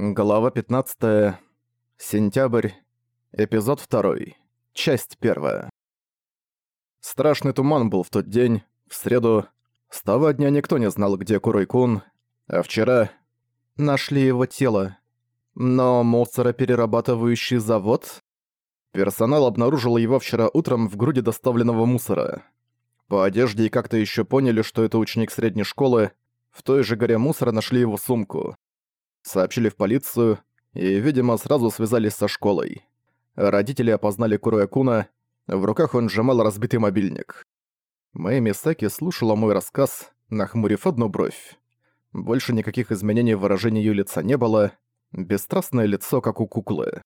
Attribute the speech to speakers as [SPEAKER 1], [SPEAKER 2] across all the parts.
[SPEAKER 1] Глава 15. Сентябрь. Эпизод 2. Часть 1. Страшный туман был в тот день, в среду. С того дня никто не знал, где Курой-кун, а вчера нашли его тело. Но мусороперерабатывающий завод? Персонал обнаружил его вчера утром в груди доставленного мусора. По одежде и как-то еще поняли, что это ученик средней школы. В той же горе мусора нашли его сумку сообщили в полицию и, видимо, сразу связались со школой. Родители опознали Куруякуна, в руках он сжимал разбитый мобильник. Мэй Мисаки слушала мой рассказ, нахмурив одну бровь. Больше никаких изменений в выражении её лица не было, бесстрастное лицо, как у куклы.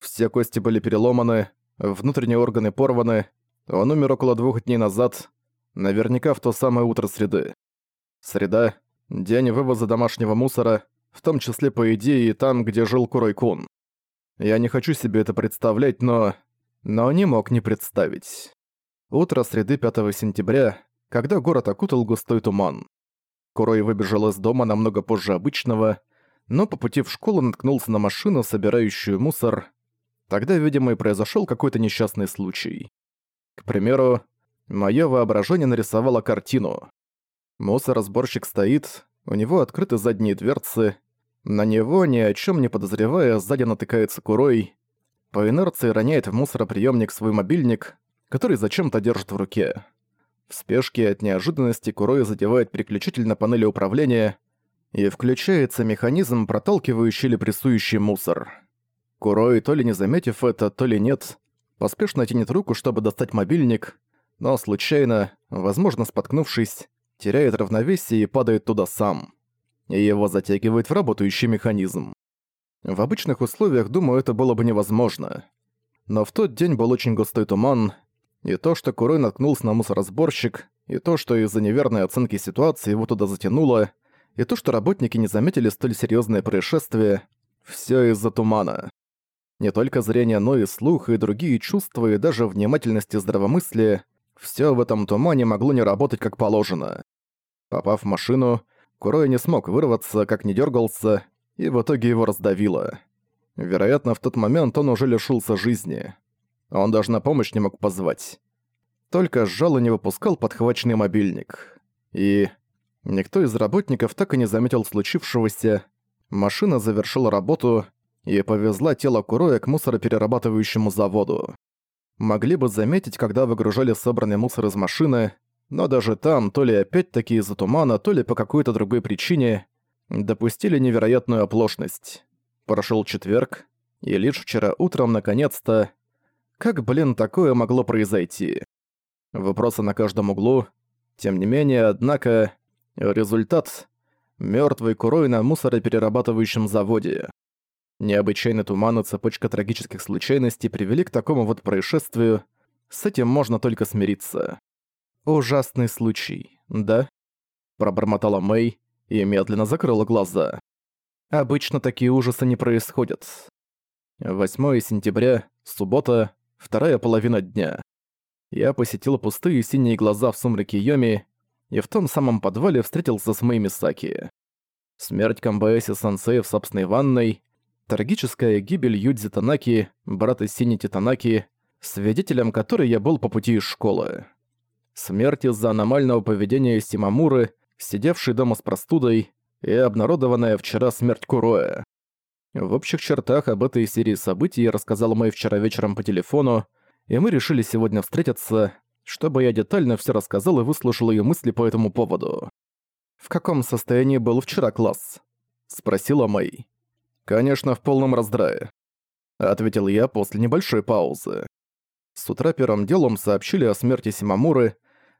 [SPEAKER 1] Все кости были переломаны, внутренние органы порваны, он умер около двух дней назад, наверняка в то самое утро среды. Среда — день вывоза домашнего мусора, в том числе, по идее, и там, где жил Курой-кун. Я не хочу себе это представлять, но... Но не мог не представить. Утро среды 5 сентября, когда город окутал густой туман. Курой выбежал из дома намного позже обычного, но по пути в школу наткнулся на машину, собирающую мусор. Тогда, видимо, и произошёл какой-то несчастный случай. К примеру, моё воображение нарисовало картину. Мусоросборщик стоит, у него открыты задние дверцы. На него, ни о чем не подозревая, сзади натыкается Курой. По инерции роняет в мусороприемник свой мобильник, который зачем-то держит в руке. В спешке от неожиданности Курой задевает переключитель на панели управления, и включается механизм, проталкивающий или прессующий мусор. Курой, то ли не заметив это, то ли нет, поспешно тянет руку, чтобы достать мобильник, но случайно, возможно споткнувшись, теряет равновесие и падает туда сам. И его затягивает в работающий механизм. В обычных условиях, думаю, это было бы невозможно. Но в тот день был очень густой туман, и то, что Курой наткнулся на мусоросборщик, и то, что из-за неверной оценки ситуации его туда затянуло, и то, что работники не заметили столь серьезное происшествие, все из-за тумана. Не только зрение, но и слух, и другие чувства, и даже внимательность и здравомыслие — все в этом тумане могло не работать как положено. Попав в машину, Курой не смог вырваться, как не дергался, и в итоге его раздавило. Вероятно, в тот момент он уже лишился жизни. Он даже на помощь не мог позвать. Только сжал и не выпускал подхваченный мобильник. И... Никто из работников так и не заметил случившегося. Машина завершила работу и повезла тело Куроя к мусороперерабатывающему заводу могли бы заметить, когда выгружали собранный мусор из машины, но даже там, то ли опять-таки из-за тумана, то ли по какой-то другой причине, допустили невероятную оплошность. Прошел четверг, и лишь вчера утром, наконец-то... Как, блин, такое могло произойти? Вопросы на каждом углу. Тем не менее, однако, результат — мёртвый курой на мусороперерабатывающем заводе. Необычайный туман и цепочка трагических случайностей привели к такому вот происшествию. С этим можно только смириться. «Ужасный случай, да?» Пробормотала Мэй и медленно закрыла глаза. «Обычно такие ужасы не происходят». 8 сентября, суббота, вторая половина дня. Я посетил пустые синие глаза в сумраке Йоми и в том самом подвале встретился с Мэй Мисаки. Смерть Камбаэси Сансея в собственной ванной, Трагическая гибель Юдзи Танаки, брата Сини Титанаки, свидетелем которой я был по пути из школы. Смерть из-за аномального поведения Симамуры, сидевшей дома с простудой, и обнародованная вчера смерть Куроя. В общих чертах об этой серии событий я рассказал Мэй вчера вечером по телефону, и мы решили сегодня встретиться, чтобы я детально все рассказал и выслушал ее мысли по этому поводу. «В каком состоянии был вчера класс?» — спросила Мэй. «Конечно, в полном раздрае», — ответил я после небольшой паузы. С утра первым делом сообщили о смерти Симамуры,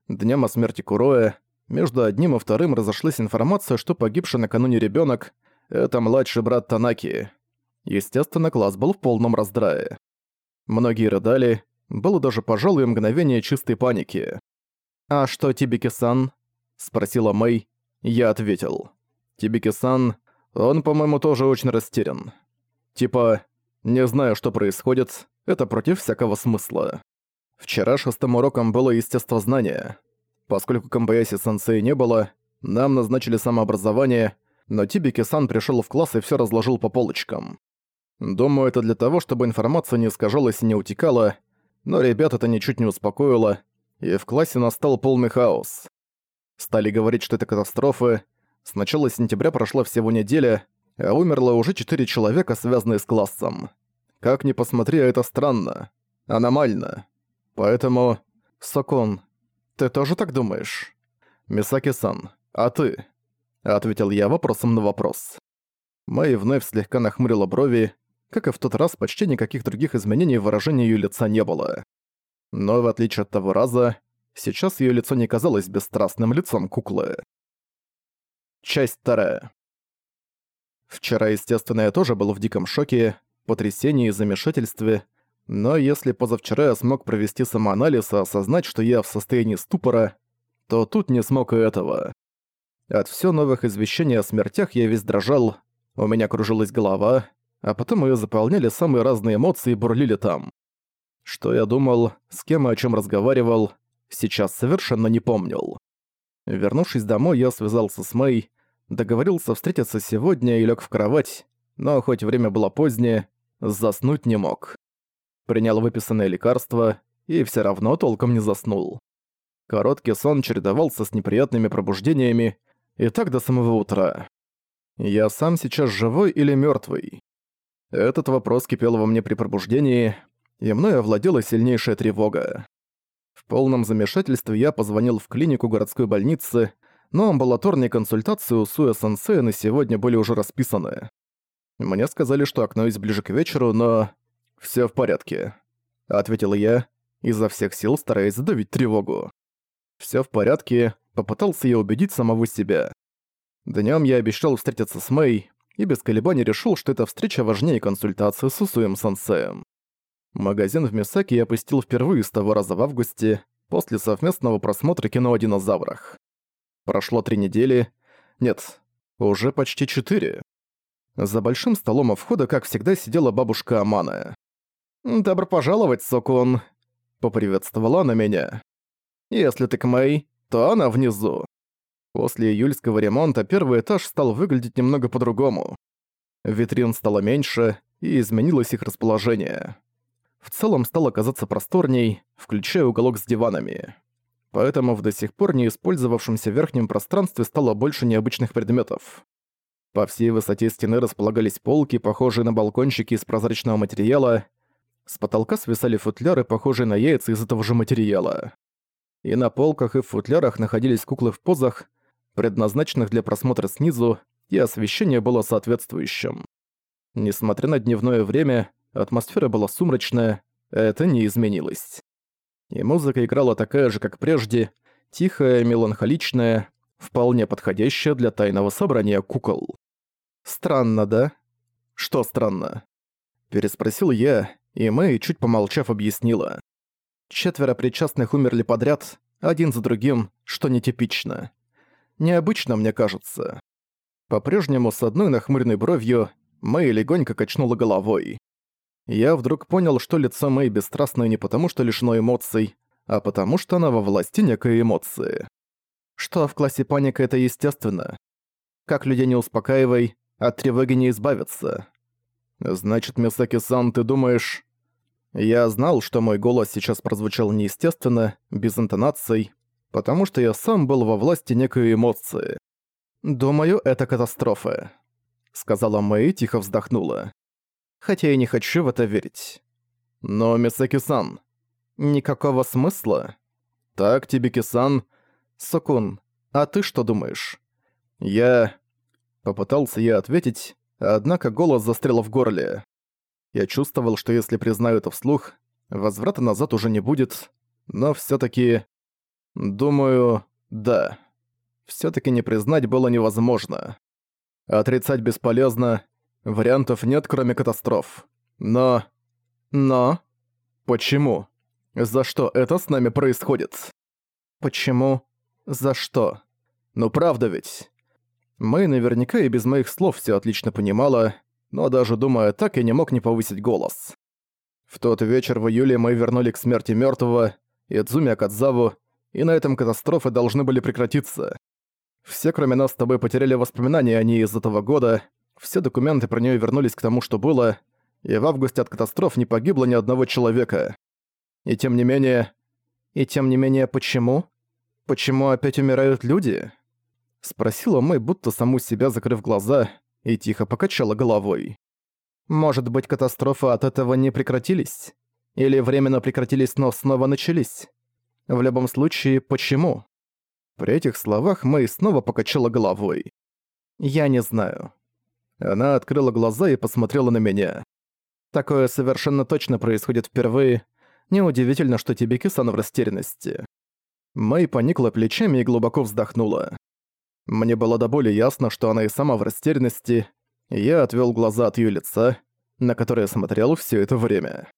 [SPEAKER 1] днем о смерти Куроя. Между одним и вторым разошлась информация, что погибший накануне ребенок — это младший брат Танаки. Естественно, класс был в полном раздрае. Многие рыдали, было даже, пожалуй, мгновение чистой паники. «А что, Тибики-сан?» — спросила Мэй. Я ответил. Тибики-сан он, по-моему, тоже очень растерян. Типа, не знаю, что происходит, это против всякого смысла. Вчера шестым уроком было естествознание. Поскольку Камбаяси-сенсей не было, нам назначили самообразование, но Тибики-сан пришёл в класс и всё разложил по полочкам. Думаю, это для того, чтобы информация не искажалась и не утекала, но ребят это ничуть не успокоило, и в классе настал полный хаос. Стали говорить, что это катастрофа. С начала сентября прошла всего неделя, а умерло уже четыре человека, связанные с классом. Как ни посмотри, это странно. Аномально. Поэтому... Сокон, ты тоже так думаешь? Мисаки-сан, а ты? Ответил я вопросом на вопрос. Мэй вновь слегка нахмурила брови, как и в тот раз почти никаких других изменений в выражении её лица не было. Но в отличие от того раза, сейчас её лицо не казалось бесстрастным лицом куклы. Часть вторая. Вчера, естественно, я тоже был в диком шоке, потрясении и замешательстве, но если позавчера я смог провести самоанализ и осознать, что я в состоянии ступора, то тут не смог и этого. От всё новых извещений о смертях я весь дрожал, у меня кружилась голова, а потом её заполняли самые разные эмоции и бурлили там. Что я думал, с кем и о чём разговаривал, сейчас совершенно не помнил. Вернувшись домой, я связался с Мэй, договорился встретиться сегодня и лёг в кровать, но хоть время было позднее, заснуть не мог. Принял выписанное лекарство и все равно толком не заснул. Короткий сон чередовался с неприятными пробуждениями, и так до самого утра. Я сам сейчас живой или мертвый? Этот вопрос кипел во мне при пробуждении, и мной овладела сильнейшая тревога. В полном замешательстве я позвонил в клинику городской больницы, но амбулаторные консультации у Суя Сансея на сегодня были уже расписаны. Мне сказали, что окно есть ближе к вечеру, но «Всё в порядке», — ответил я, изо всех сил стараясь задавить тревогу. «Всё в порядке», — попытался я убедить самого себя. Днём я обещал встретиться с Мэй, и без колебаний решил, что эта встреча важнее консультации с Усуем Сансеем. Магазин в Мисаке я посетил впервые с того раза в августе, после совместного просмотра кино о динозаврах. Прошло три недели. Нет, уже почти четыре. За большим столом у входа, как всегда, сидела бабушка Амана. «Добро пожаловать, Сокун!» — поприветствовала она меня. «Если ты к Мэй, то она внизу». После июльского ремонта первый этаж стал выглядеть немного по-другому. Витрин стало меньше, и изменилось их расположение. В целом стало казаться просторней, включая уголок с диванами. Поэтому в до сих пор не использовавшемся верхнем пространстве стало больше необычных предметов. По всей высоте стены располагались полки, похожие на балкончики из прозрачного материала, с потолка свисали футляры, похожие на яйца из этого же материала. И на полках и в футлярах находились куклы в позах, предназначенных для просмотра снизу, и освещение было соответствующим. Несмотря на дневное время, атмосфера была сумрачная, это не изменилось. И музыка играла такая же, как прежде, тихая, меланхоличная, вполне подходящая для тайного собрания кукол. Странно, да? Что странно? Переспросил я, и Мэй, чуть помолчав, объяснила. Четверо причастных умерли подряд, один за другим, что нетипично. Необычно, мне кажется. По-прежнему с одной нахмуренной бровью Мэй легонько качнула головой. Я вдруг понял, что лицо Мэй бесстрастное не потому, что лишено эмоций, а потому, что она во власти некой эмоции. Что в классе паника это естественно. Как людей не успокаивай, от тревоги не избавиться. Значит, Мисаки-сан, ты думаешь... Я знал, что мой голос сейчас прозвучал неестественно, без интонаций, потому что я сам был во власти некой эмоции. «Думаю, это катастрофа», — сказала Мэй тихо вздохнула. «Хотя я не хочу в это верить». «Но, Мисаки-сан...» «Никакого смысла?» «Так, Тибики-сан...» «Сокун, а ты что думаешь?» «Я...» Попытался я ответить, однако голос застрял в горле. Я чувствовал, что если признаю это вслух, возврата назад уже не будет, но всё таки Думаю, да. всё таки не признать было невозможно. Отрицать бесполезно, вариантов нет, кроме катастроф. Но... Но... Почему? За что это с нами происходит? Почему? За что? Ну правда ведь. Мэй наверняка и без моих слов всё отлично понимала, но даже думая так, я не мог не повысить голос. В тот вечер в июле мы вернули к смерти мертвого Идзуми Акадзаву, и на этом катастрофы должны были прекратиться. Все, кроме нас с тобой, потеряли воспоминания о ней из этого года, все документы про нее вернулись к тому, что было, и в августе от катастроф не погибло ни одного человека. И тем не менее... И тем не менее, почему? Почему опять умирают люди? Спросила Мэй, будто саму себя закрыв глаза, и тихо покачала головой. Может быть, катастрофы от этого не прекратились? Или временно прекратились, но снова начались? В любом случае, почему? При этих словах Мэй снова покачала головой. «Я не знаю». Она открыла глаза и посмотрела на меня. «Такое совершенно точно происходит впервые. Неудивительно, что тебе Кисан в растерянности». Мэй поникла плечами и глубоко вздохнула. Мне было до боли ясно, что она и сама в растерянности, я отвёл глаза от её лица, на которое смотрел всё это время.